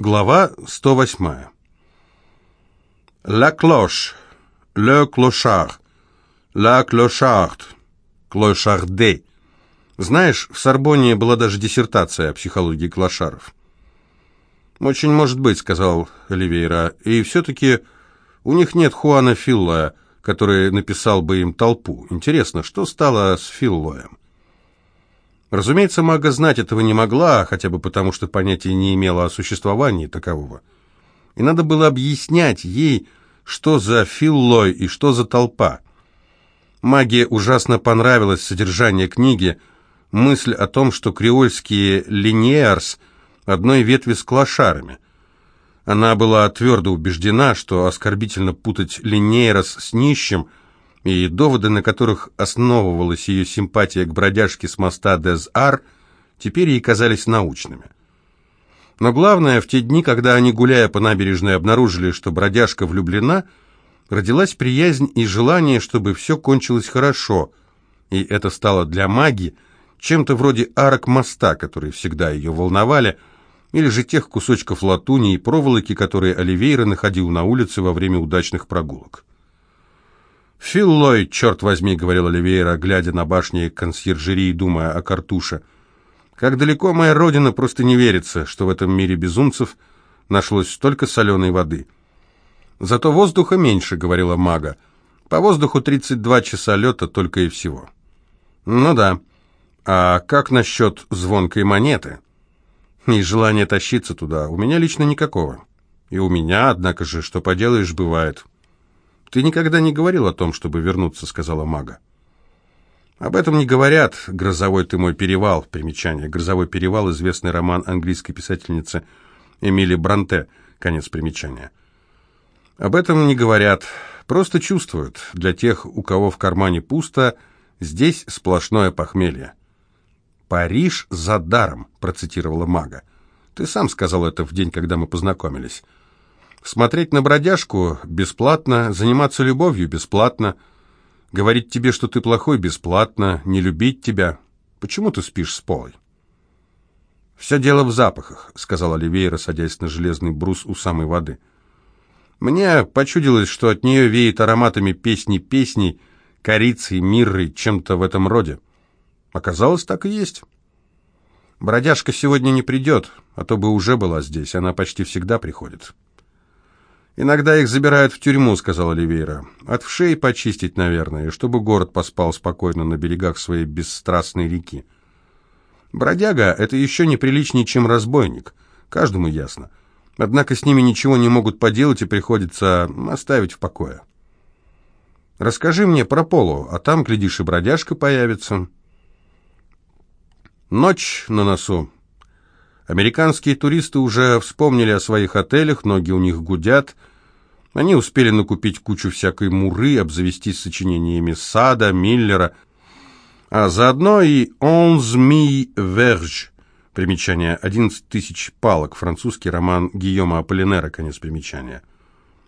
Глава 108. La cloche, le clochard, la clocharde, clocharde. Знаешь, в Сорбонне была даже диссертация о психологии клошаров. «Очень может быть», — сказал Оливейра, — «и все-таки у них нет Хуана Филлоя, который написал бы им толпу. Интересно, что стало с Филлоем?» Разумеется, мага знать этого не могла, хотя бы потому, что понятия не имела о существовании такового. И надо было объяснять ей, что за филлой и что за толпа. Маге ужасно понравилось содержание книги, мысль о том, что креольские линеарс одной ветви с клошарами. Она была твердо убеждена, что оскорбительно путать линеарс с нищим – и доводы, на которых основывалась ее симпатия к бродяжке с моста Дез-Ар, теперь ей казались научными. Но главное, в те дни, когда они, гуляя по набережной, обнаружили, что бродяжка влюблена, родилась приязнь и желание, чтобы все кончилось хорошо, и это стало для маги чем-то вроде арок моста, которые всегда ее волновали, или же тех кусочков латуни и проволоки, которые Оливейра находил на улице во время удачных прогулок. «Филлой, черт возьми», — говорил Оливейра, глядя на башни консьержерии, думая о картуше. «Как далеко моя родина, просто не верится, что в этом мире безумцев нашлось столько соленой воды». «Зато воздуха меньше», — говорила мага. «По воздуху 32 часа лета только и всего». «Ну да. А как насчет звонкой монеты?» «И желание тащиться туда. У меня лично никакого». «И у меня, однако же, что поделаешь, бывает». «Ты никогда не говорил о том, чтобы вернуться», — сказала мага. «Об этом не говорят. Грозовой ты мой перевал». Примечание. «Грозовой перевал» — известный роман английской писательницы Эмили Бранте. Конец примечания. Об этом не говорят. Просто чувствуют. Для тех, у кого в кармане пусто, здесь сплошное похмелье. «Париж за даром», — процитировала мага. «Ты сам сказал это в день, когда мы познакомились». Смотреть на бродяжку бесплатно, заниматься любовью бесплатно, говорить тебе, что ты плохой, бесплатно, не любить тебя. Почему ты спишь с Полой? «Все дело в запахах», — сказал Оливейра, садясь на железный брус у самой воды. «Мне почудилось, что от нее веет ароматами песни-песней, корицей, миррой, чем-то в этом роде. Оказалось, так и есть». «Бродяжка сегодня не придет, а то бы уже была здесь, она почти всегда приходит». «Иногда их забирают в тюрьму», — сказал Оливейра. «От вшей почистить, наверное, чтобы город поспал спокойно на берегах своей бесстрастной реки. Бродяга — это еще неприличнее, чем разбойник. Каждому ясно. Однако с ними ничего не могут поделать, и приходится оставить в покое. Расскажи мне про Полу, а там, глядишь, и бродяжка появится». Ночь на носу. Американские туристы уже вспомнили о своих отелях, ноги у них гудят. Они успели накупить кучу всякой муры, обзавестись сочинениями Сада, Миллера, а заодно и «Onze mille verges» примечание «Одиннадцать тысяч палок», французский роман Гийома Аполлинера, конец примечания,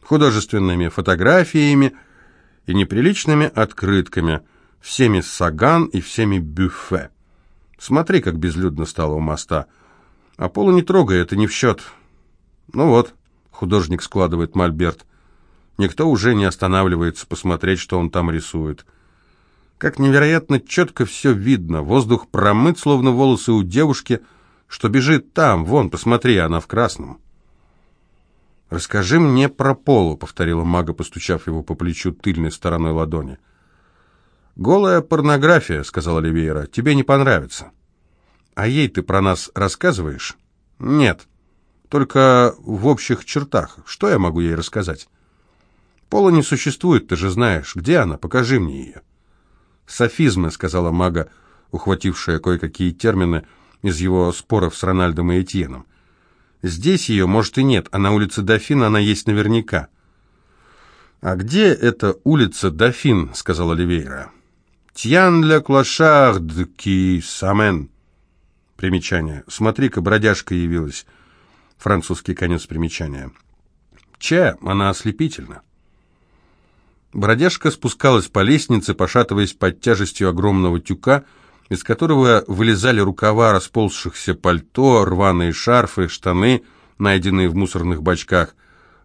художественными фотографиями и неприличными открытками, всеми саган и всеми бюффе. Смотри, как безлюдно стало у моста – а полу не трогай, это не в счет. Ну вот, художник складывает мольберт. Никто уже не останавливается посмотреть, что он там рисует. Как невероятно четко все видно. Воздух промыт, словно волосы у девушки, что бежит там, вон, посмотри, она в красном. «Расскажи мне про Полу», — повторила мага, постучав его по плечу тыльной стороной ладони. «Голая порнография», — сказала Оливейра, — «тебе не понравится». А ей ты про нас рассказываешь? Нет. Только в общих чертах. Что я могу ей рассказать? Пола не существует, ты же знаешь. Где она? Покажи мне ее. Софизмы, сказала мага, ухватившая кое-какие термины из его споров с Рональдом и Этьеном. Здесь ее, может, и нет, а на улице Дофин она есть наверняка. «А где эта улица Дофин?» — сказал Оливейра. «Тьян ля клошард ки самен». Примечание. Смотри-ка, бродяжка явилась. Французский конец примечания. Че, она ослепительна. Бродяжка спускалась по лестнице, пошатываясь под тяжестью огромного тюка, из которого вылезали рукава расползшихся пальто, рваные шарфы, штаны, найденные в мусорных бачках,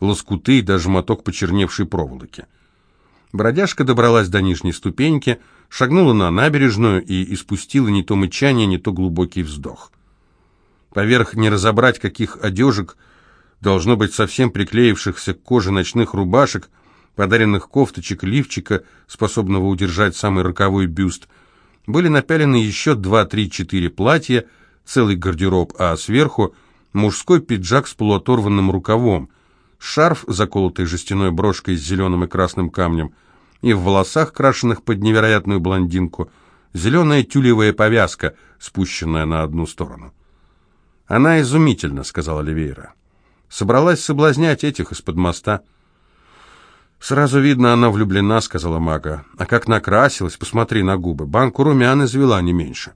лоскуты и даже моток почерневшей проволоки. Бродяжка добралась до нижней ступеньки, шагнула на набережную и испустила не то мычание, не то глубокий вздох. Поверх не разобрать каких одежек, должно быть совсем приклеившихся к коже ночных рубашек, подаренных кофточек, лифчика, способного удержать самый роковой бюст, были напялены еще два, три, четыре платья, целый гардероб, а сверху мужской пиджак с полуоторванным рукавом, шарф, заколотый жестяной брошкой с зеленым и красным камнем, и в волосах, крашенных под невероятную блондинку, зеленая тюлевая повязка, спущенная на одну сторону. «Она изумительна», — сказала Оливейра. «Собралась соблазнять этих из-под моста». «Сразу видно, она влюблена», — сказала Мага. «А как накрасилась, посмотри на губы. Банку румян извела не меньше».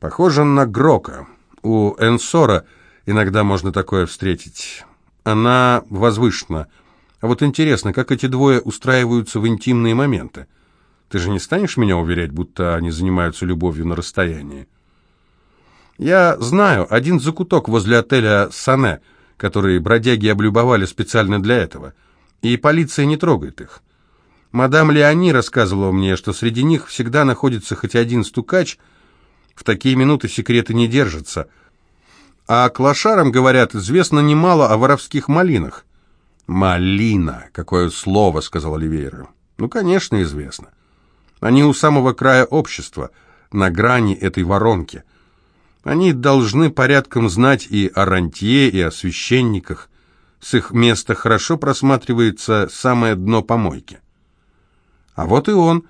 «Похоже на Грока. У Энсора иногда можно такое встретить. Она возвышена. А вот интересно, как эти двое устраиваются в интимные моменты? Ты же не станешь меня уверять, будто они занимаются любовью на расстоянии?» «Я знаю один закуток возле отеля «Сане», который бродяги облюбовали специально для этого» и полиция не трогает их. Мадам Леони рассказывала мне, что среди них всегда находится хоть один стукач, в такие минуты секреты не держатся. А клошарам, говорят, известно немало о воровских малинах. «Малина! Какое слово!» — сказал Оливейра. «Ну, конечно, известно. Они у самого края общества, на грани этой воронки. Они должны порядком знать и о рантье, и о священниках. С их места хорошо просматривается самое дно помойки. А вот и он,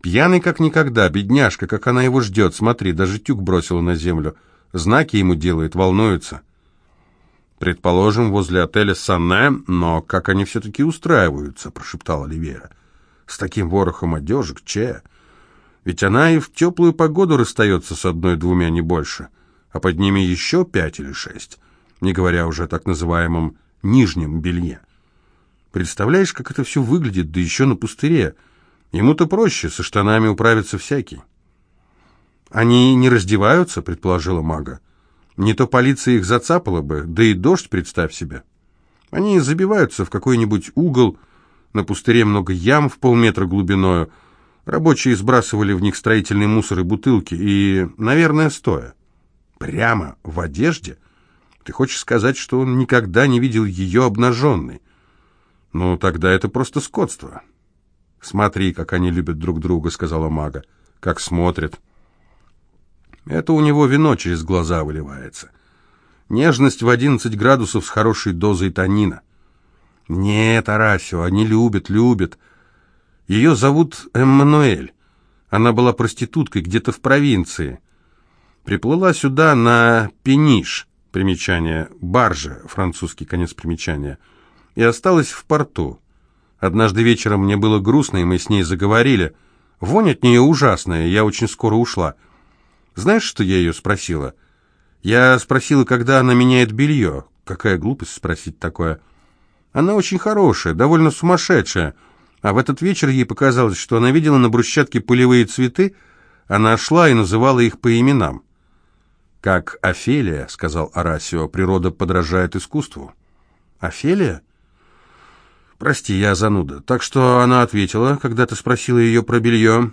пьяный как никогда, бедняжка, как она его ждет. Смотри, даже тюк бросила на землю. Знаки ему делает, волнуется. Предположим, возле отеля Санне, но как они все-таки устраиваются, прошептал Оливера. С таким ворохом одежек, че? Ведь она и в теплую погоду расстается с одной-двумя, не больше, а под ними еще пять или шесть, не говоря уже о так называемом нижнем белье. Представляешь, как это все выглядит, да еще на пустыре. Ему-то проще, со штанами управиться всякий. «Они не раздеваются», — предположила мага. «Не то полиция их зацапала бы, да и дождь, представь себе. Они забиваются в какой-нибудь угол, на пустыре много ям в полметра глубиною, рабочие сбрасывали в них строительный мусор и бутылки, и, наверное, стоя. Прямо в одежде — ты хочешь сказать, что он никогда не видел ее обнаженной? Ну, тогда это просто скотство. Смотри, как они любят друг друга, сказала мага. Как смотрят. Это у него вино через глаза выливается. Нежность в одиннадцать градусов с хорошей дозой танина. Нет, Арасио, они любят, любят. Ее зовут Эммануэль. Она была проституткой где-то в провинции. Приплыла сюда на Пениш. Примечание. Баржа, французский конец примечания. И осталась в порту. Однажды вечером мне было грустно, и мы с ней заговорили. Вонь от нее ужасная, я очень скоро ушла. Знаешь, что я ее спросила? Я спросила, когда она меняет белье. Какая глупость спросить такое. Она очень хорошая, довольно сумасшедшая. А в этот вечер ей показалось, что она видела на брусчатке полевые цветы, она шла и называла их по именам. «Как Офелия», — сказал Арасио, — «природа подражает искусству». «Офелия?» «Прости, я зануда. Так что она ответила, когда ты спросила ее про белье?»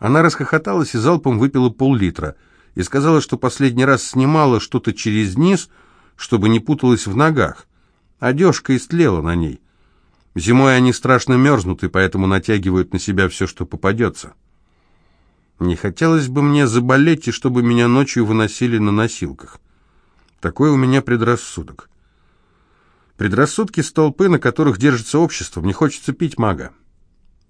Она расхохоталась и залпом выпила пол-литра и сказала, что последний раз снимала что-то через низ, чтобы не путалась в ногах. Одежка истлела на ней. Зимой они страшно мерзнут и поэтому натягивают на себя все, что попадется. Не хотелось бы мне заболеть, и чтобы меня ночью выносили на носилках. Такой у меня предрассудок. Предрассудки столпы, на которых держится общество. Мне хочется пить мага.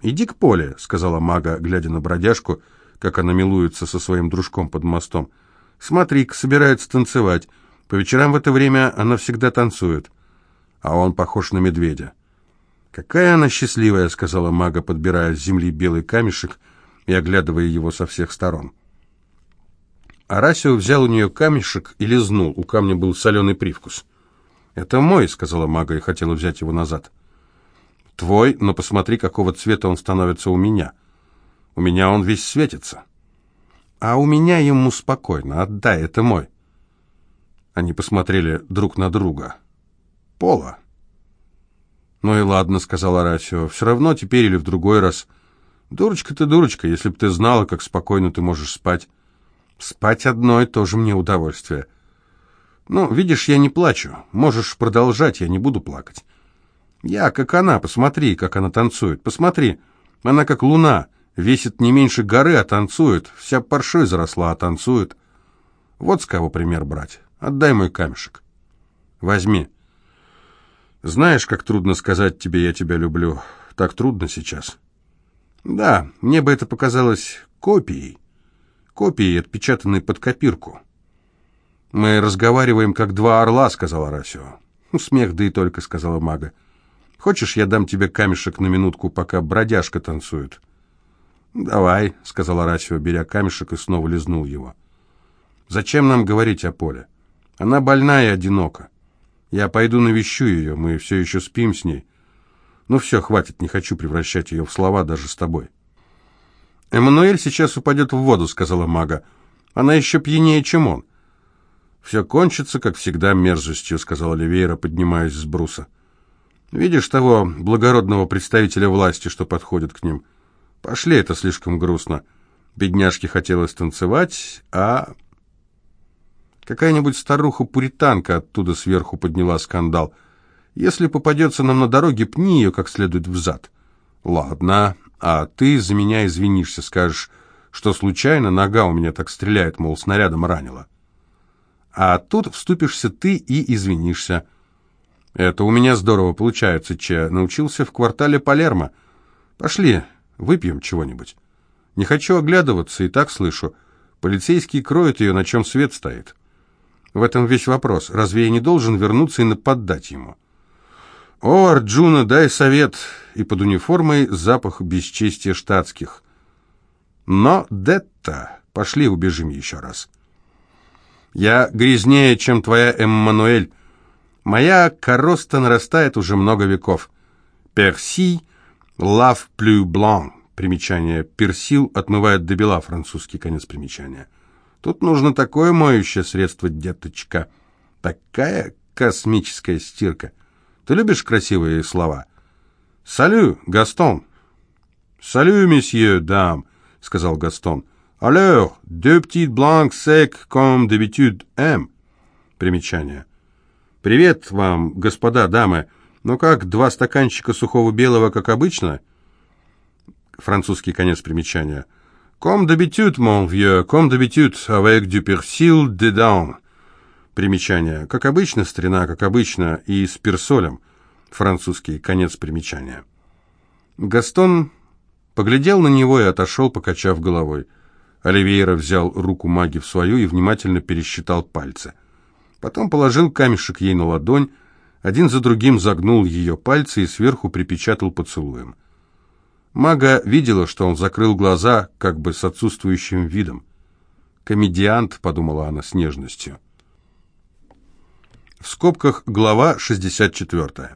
«Иди к поле», — сказала мага, глядя на бродяжку, как она милуется со своим дружком под мостом. «Смотри-ка, собирается танцевать. По вечерам в это время она всегда танцует. А он похож на медведя». «Какая она счастливая», — сказала мага, подбирая с земли белый камешек — и оглядывая его со всех сторон. Арасио взял у нее камешек и лизнул. У камня был соленый привкус. «Это мой», — сказала мага и хотела взять его назад. «Твой, но посмотри, какого цвета он становится у меня. У меня он весь светится». «А у меня ему спокойно. Отдай, это мой». Они посмотрели друг на друга. «Пола». «Ну и ладно», — сказал Арасио. «Все равно теперь или в другой раз. Дурочка ты, дурочка, если бы ты знала, как спокойно ты можешь спать». «Спать одной тоже мне удовольствие». «Ну, видишь, я не плачу. Можешь продолжать, я не буду плакать». «Я, как она, посмотри, как она танцует. Посмотри, она как луна, весит не меньше горы, а танцует. Вся паршой заросла, а танцует. Вот с кого пример брать. Отдай мой камешек. Возьми». Знаешь, как трудно сказать тебе «я тебя люблю». Так трудно сейчас. Да, мне бы это показалось копией. Копией, отпечатанной под копирку. Мы разговариваем, как два орла, сказала Расио. «Ну, смех, да и только, сказала мага. Хочешь, я дам тебе камешек на минутку, пока бродяжка танцует? Давай, сказала Расио, беря камешек и снова лизнул его. Зачем нам говорить о поле? Она больна и одинока. Я пойду навещу ее, мы все еще спим с ней. Ну все, хватит, не хочу превращать ее в слова даже с тобой. «Эммануэль сейчас упадет в воду», — сказала мага. «Она еще пьянее, чем он». «Все кончится, как всегда, мерзостью», — сказала Оливейра, поднимаясь с бруса. «Видишь того благородного представителя власти, что подходит к ним? Пошли, это слишком грустно. Бедняжке хотелось танцевать, а Какая-нибудь старуха-пуританка оттуда сверху подняла скандал. Если попадется нам на дороге, пни ее как следует взад. Ладно, а ты за меня извинишься, скажешь, что случайно нога у меня так стреляет, мол, снарядом ранила. А тут вступишься ты и извинишься. Это у меня здорово получается, Че. Научился в квартале Палермо. Пошли, выпьем чего-нибудь. Не хочу оглядываться, и так слышу. Полицейский кроет ее, на чем свет стоит. В этом весь вопрос. Разве я не должен вернуться и нападать ему? «О, Арджуна, дай совет!» И под униформой запах бесчестия штатских. «Но, Детта, пошли убежим еще раз». «Я грязнее, чем твоя Эммануэль. Моя короста нарастает уже много веков. Перси, лав плю блан». Примечание. Персил отмывает до бела, французский конец примечания. Тут нужно такое моющее средство, деточка. Такая космическая стирка. Ты любишь красивые слова? «Салю, Гастон!» «Салю, месье, дам», — сказал Гастон. «Alors, deux petites blancs secs comme d'habitude, M». Примечание. «Привет вам, господа, дамы. Ну как, два стаканчика сухого белого, как обычно?» Французский конец примечания. «Comme d'habitude, mon vieux, comme d'habitude, avec du persil dedans». Примечание. Как обычно, старина, как обычно, и с персолем. Французский. Конец примечания. Гастон поглядел на него и отошел, покачав головой. Оливейра взял руку маги в свою и внимательно пересчитал пальцы. Потом положил камешек ей на ладонь, один за другим загнул ее пальцы и сверху припечатал поцелуем. Мага видела, что он закрыл глаза, как бы с отсутствующим видом. «Комедиант», — подумала она с нежностью. В скобках глава 64.